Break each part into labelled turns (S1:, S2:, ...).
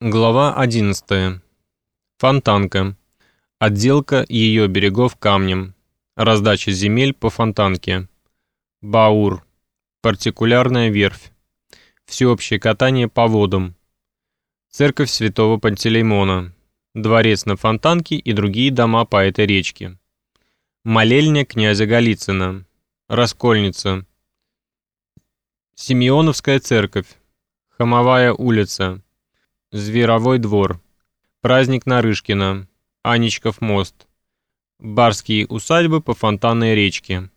S1: Глава 11. Фонтанка. Отделка ее берегов камнем. Раздача земель по фонтанке. Баур. Партикулярная верфь. Всеобщее катание по водам. Церковь святого Пантелеймона. Дворец на фонтанке и другие дома по этой речке. Молельня князя Голицына. Раскольница. Симеоновская церковь. Хамовая улица. Зверовой двор. Праздник Нарышкина. Анечков мост. Барские усадьбы по фонтанной речке.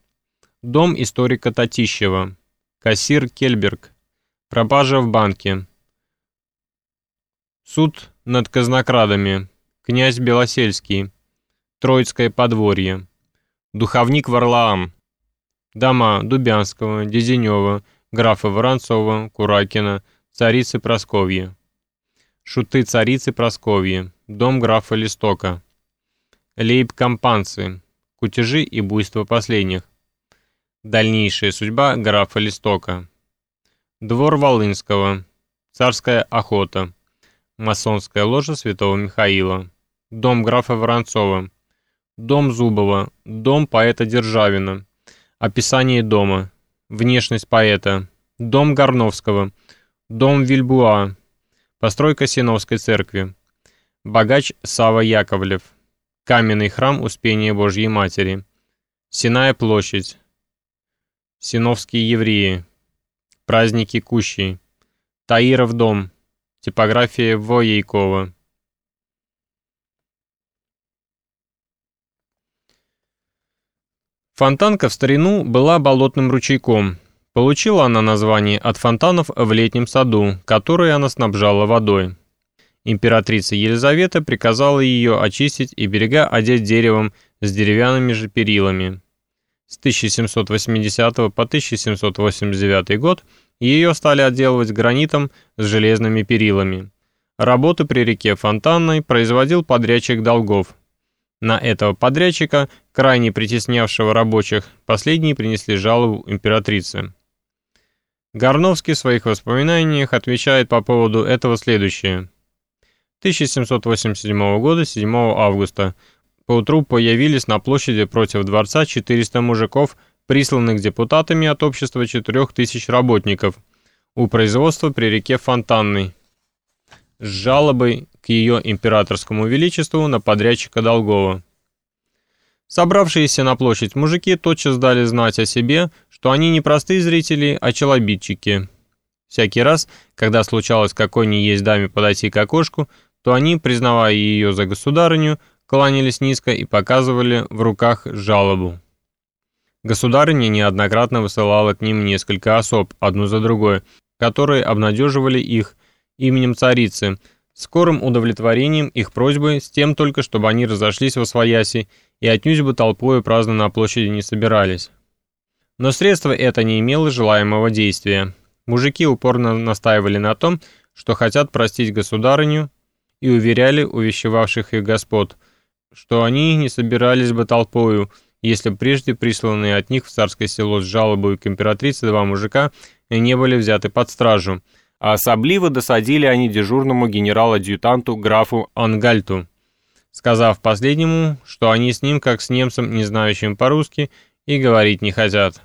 S1: Дом историка Татищева. Кассир Кельберг. Пропажа в банке. Суд над казнокрадами. Князь Белосельский. Троицкое подворье. Духовник Варлаам. Дома Дубянского, Дезенева, графа Воронцова, Куракина, царицы Просковья. Шуты царицы Просковьи, дом графа Листока, лейб-компанцы, кутежи и буйство последних, дальнейшая судьба графа Листока, двор Волынского, царская охота, масонская ложа святого Михаила, дом графа Воронцова, дом Зубова, дом поэта Державина, описание дома, внешность поэта, дом Горновского, дом Вильбуа, Постройка Синовской церкви. Богач Сава Яковлев. Каменный храм Успения Божьей Матери. Синая площадь. Синовские евреи. Праздники Кущей. Таиров дом. Типография Воейкова. Фонтанка в старину была болотным ручейком, Получила она название от фонтанов в летнем саду, которые она снабжала водой. Императрица Елизавета приказала ее очистить и берега одеть деревом с деревянными же перилами. С 1780 по 1789 год ее стали отделывать гранитом с железными перилами. Работы при реке Фонтанной производил подрядчик Долгов. На этого подрядчика, крайне притеснявшего рабочих, последние принесли жалобу императрице. Горновский в своих воспоминаниях отвечает по поводу этого следующее. 1787 года, 7 августа. Поутру появились на площади против дворца 400 мужиков, присланных депутатами от общества 4000 работников, у производства при реке Фонтанной, с жалобой к ее императорскому величеству на подрядчика Долгова. Собравшиеся на площадь мужики тотчас дали знать о себе, что они не простые зрители, а челобитчики. Всякий раз, когда случалось какой ни есть даме подойти к окошку, то они, признавая ее за государыню, кланялись низко и показывали в руках жалобу. Государыня неоднократно высылала к ним несколько особ, одну за другой, которые обнадеживали их именем царицы, скорым удовлетворением их просьбы с тем только, чтобы они разошлись во свояси и отнюдь бы толпою праздно на площади не собирались. Но средство это не имело желаемого действия. Мужики упорно настаивали на том, что хотят простить государыню, и уверяли увещевавших их господ, что они не собирались бы толпою, если прежде присланные от них в царское село с жалобой к императрице два мужика не были взяты под стражу, а особливо досадили они дежурному генерал-адъютанту графу Ангальту, сказав последнему, что они с ним, как с немцем, не знающим по-русски, и говорить не хотят.